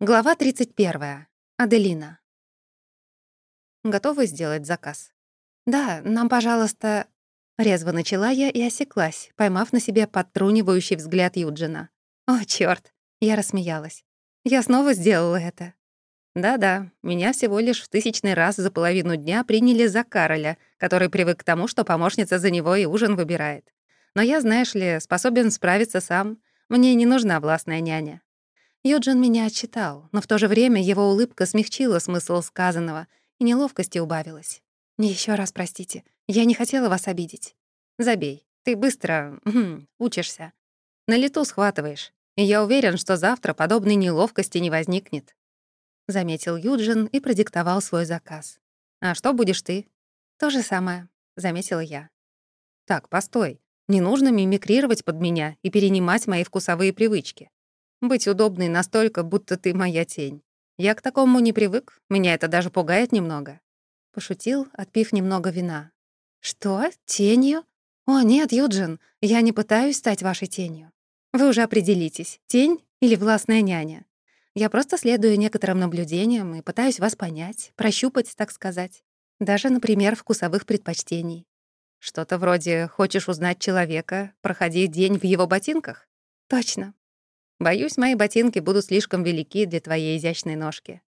Глава 31. Аделина. Готовы сделать заказ? Да, нам, пожалуйста... Резво начала я и осеклась, поймав на себе подтрунивающий взгляд Юджина. О, чёрт! Я рассмеялась. Я снова сделала это. Да-да, меня всего лишь в тысячный раз за половину дня приняли за Кароля, который привык к тому, что помощница за него и ужин выбирает. Но я, знаешь ли, способен справиться сам. Мне не нужна властная няня. Юджин меня отчитал, но в то же время его улыбка смягчила смысл сказанного, и неловкости убавилась. «Не еще раз простите, я не хотела вас обидеть». «Забей, ты быстро учишься. На лету схватываешь, и я уверен, что завтра подобной неловкости не возникнет». Заметил Юджин и продиктовал свой заказ. «А что будешь ты?» «То же самое», — заметила я. «Так, постой. Не нужно мимикрировать под меня и перенимать мои вкусовые привычки. Быть удобной настолько, будто ты моя тень. Я к такому не привык, меня это даже пугает немного». Пошутил, отпив немного вина. «Что? Тенью? О, нет, Юджин, я не пытаюсь стать вашей тенью. Вы уже определитесь, тень или властная няня. Я просто следую некоторым наблюдениям и пытаюсь вас понять, прощупать, так сказать. Даже, например, вкусовых предпочтений. Что-то вроде «хочешь узнать человека, проходи день в его ботинках?» Точно. Боюсь, мои ботинки будут слишком велики для твоей изящной ножки.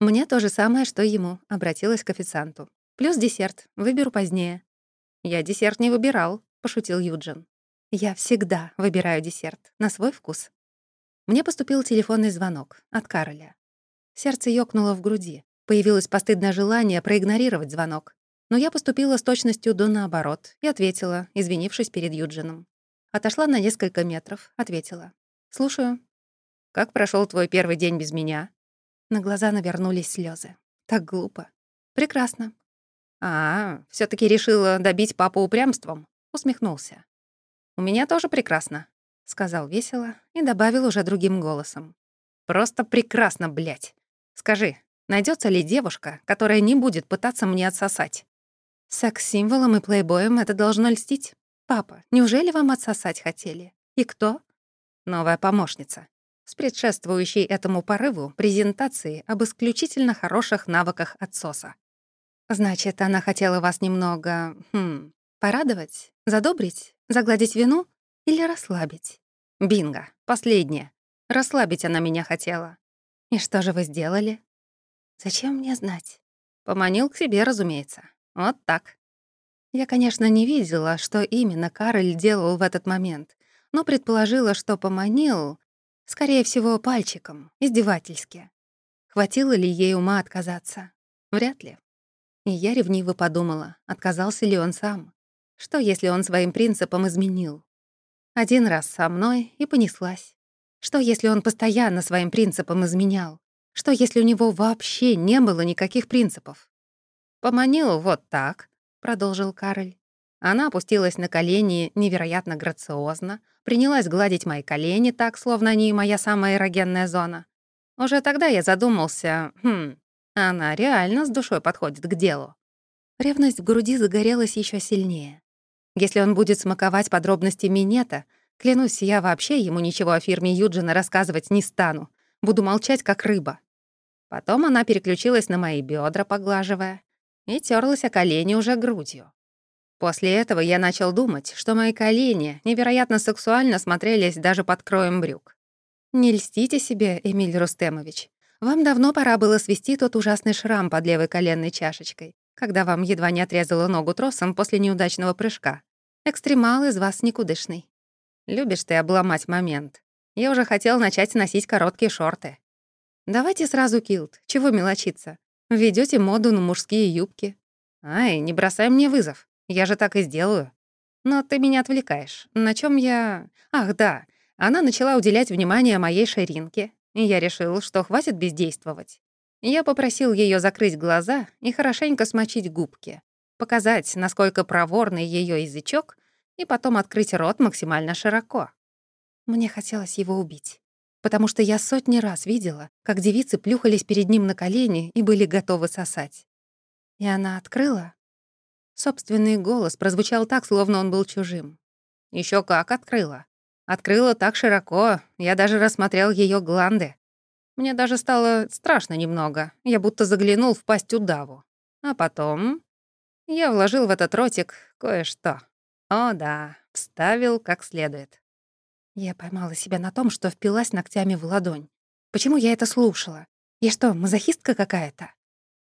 Мне то же самое, что ему, обратилась к официанту. Плюс десерт, выберу позднее. Я десерт не выбирал, пошутил Юджин. Я всегда выбираю десерт, на свой вкус. Мне поступил телефонный звонок от Кароля. Сердце ёкнуло в груди. Появилось постыдное желание проигнорировать звонок. Но я поступила с точностью до наоборот и ответила, извинившись перед Юджином. Отошла на несколько метров, ответила. «Слушаю». «Как прошел твой первый день без меня?» На глаза навернулись слезы. Так глупо. «Прекрасно». «А, все таки решила добить папу упрямством?» Усмехнулся. «У меня тоже прекрасно», — сказал весело и добавил уже другим голосом. «Просто прекрасно, блядь. Скажи, найдется ли девушка, которая не будет пытаться мне отсосать?» «Секс-символом и плейбоем это должно льстить. Папа, неужели вам отсосать хотели? И кто?» Новая помощница, с предшествующей этому порыву презентации об исключительно хороших навыках отсоса. Значит, она хотела вас немного, хм, порадовать, задобрить, загладить вину или расслабить? Бинго, последнее. Расслабить она меня хотела. И что же вы сделали? Зачем мне знать? Поманил к себе, разумеется. Вот так. Я, конечно, не видела, что именно Кароль делал в этот момент, но предположила, что поманил, скорее всего, пальчиком, издевательски. Хватило ли ей ума отказаться? Вряд ли. И я ревниво подумала, отказался ли он сам. Что, если он своим принципам изменил? Один раз со мной и понеслась. Что, если он постоянно своим принципам изменял? Что, если у него вообще не было никаких принципов? «Поманил вот так», — продолжил Кароль. Она опустилась на колени невероятно грациозно, принялась гладить мои колени так, словно они моя самая эрогенная зона. Уже тогда я задумался, хм, она реально с душой подходит к делу. Ревность в груди загорелась еще сильнее. Если он будет смаковать подробности минета, клянусь, я вообще ему ничего о фирме Юджина рассказывать не стану. Буду молчать, как рыба. Потом она переключилась на мои бедра, поглаживая, и терлась о колени уже грудью. После этого я начал думать, что мои колени невероятно сексуально смотрелись даже под кроем брюк. Не льстите себе, Эмиль Рустемович. Вам давно пора было свести тот ужасный шрам под левой коленной чашечкой, когда вам едва не отрезала ногу тросом после неудачного прыжка. Экстремал из вас никудышный. Любишь ты обломать момент. Я уже хотел начать носить короткие шорты. Давайте сразу килт. Чего мелочиться? Введёте моду на мужские юбки. Ай, не бросай мне вызов. Я же так и сделаю. Но ты меня отвлекаешь. На чем я... Ах, да. Она начала уделять внимание моей ширинке, и я решил, что хватит бездействовать. Я попросил ее закрыть глаза и хорошенько смочить губки, показать, насколько проворный ее язычок, и потом открыть рот максимально широко. Мне хотелось его убить, потому что я сотни раз видела, как девицы плюхались перед ним на колени и были готовы сосать. И она открыла, Собственный голос прозвучал так, словно он был чужим. Еще как открыла. Открыла так широко, я даже рассмотрел ее гланды. Мне даже стало страшно немного. Я будто заглянул в пасть удаву. А потом я вложил в этот ротик кое-что. О да, вставил как следует. Я поймала себя на том, что впилась ногтями в ладонь. Почему я это слушала? Я что, мазохистка какая-то?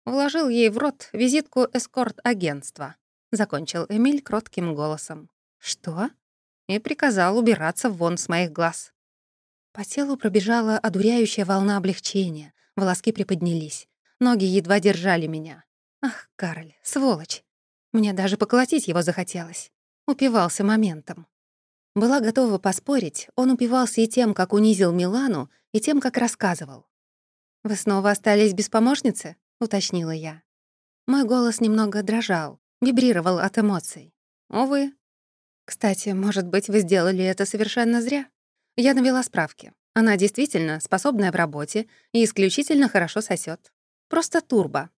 Вложил ей в рот визитку эскорт-агентства. Закончил Эмиль кротким голосом. «Что?» И приказал убираться вон с моих глаз. По телу пробежала одуряющая волна облегчения. Волоски приподнялись. Ноги едва держали меня. Ах, Карль, сволочь. Мне даже поколотить его захотелось. Упивался моментом. Была готова поспорить, он упивался и тем, как унизил Милану, и тем, как рассказывал. «Вы снова остались без помощницы?» — уточнила я. Мой голос немного дрожал, вибрировал от эмоций. «Увы». «Кстати, может быть, вы сделали это совершенно зря?» Я навела справки. Она действительно способная в работе и исключительно хорошо сосет. Просто турбо.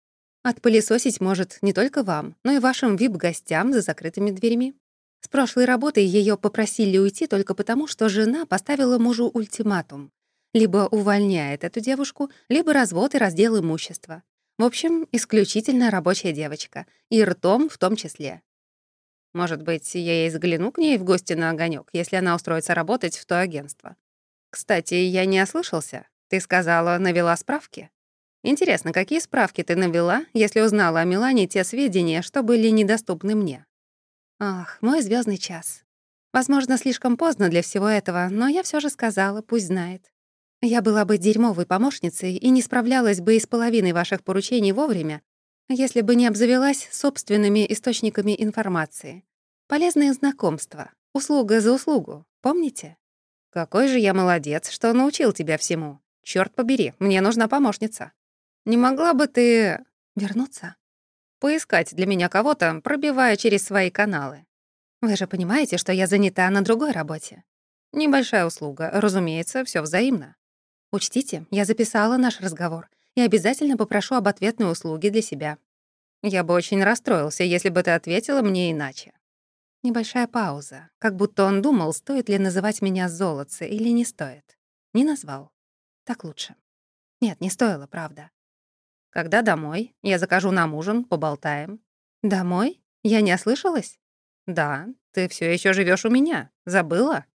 Отпылесосить может не только вам, но и вашим вип-гостям за закрытыми дверями. С прошлой работы ее попросили уйти только потому, что жена поставила мужу ультиматум. Либо увольняет эту девушку, либо развод и раздел имущества. В общем, исключительно рабочая девочка. И ртом в том числе. Может быть, я ей загляну к ней в гости на огонек, если она устроится работать в то агентство. Кстати, я не ослышался. Ты сказала, навела справки? Интересно, какие справки ты навела, если узнала о Милане те сведения, что были недоступны мне? Ах, мой звездный час. Возможно, слишком поздно для всего этого, но я все же сказала, пусть знает. Я была бы дерьмовой помощницей и не справлялась бы и с половиной ваших поручений вовремя, если бы не обзавелась собственными источниками информации. Полезные знакомства, услуга за услугу, помните? Какой же я молодец, что научил тебя всему. Черт побери, мне нужна помощница. Не могла бы ты вернуться? Поискать для меня кого-то, пробивая через свои каналы. Вы же понимаете, что я занята на другой работе. Небольшая услуга, разумеется, все взаимно. Учтите, я записала наш разговор и обязательно попрошу об ответной услуге для себя. Я бы очень расстроился, если бы ты ответила мне иначе. Небольшая пауза, как будто он думал, стоит ли называть меня золотце или не стоит. Не назвал. Так лучше. Нет, не стоило, правда. Когда домой? Я закажу нам ужин, поболтаем. Домой? Я не ослышалась? Да, ты все еще живешь у меня. Забыла?